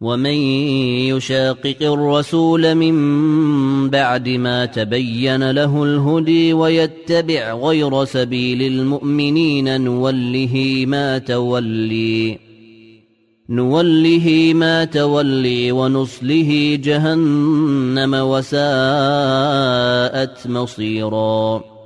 ومن يشاقق الرسول من بعد ما تبين له الهدي ويتبع غير سبيل المؤمنين نوله ما تولي نوله ما تولي ونصله جهنم وساءت مصيراً.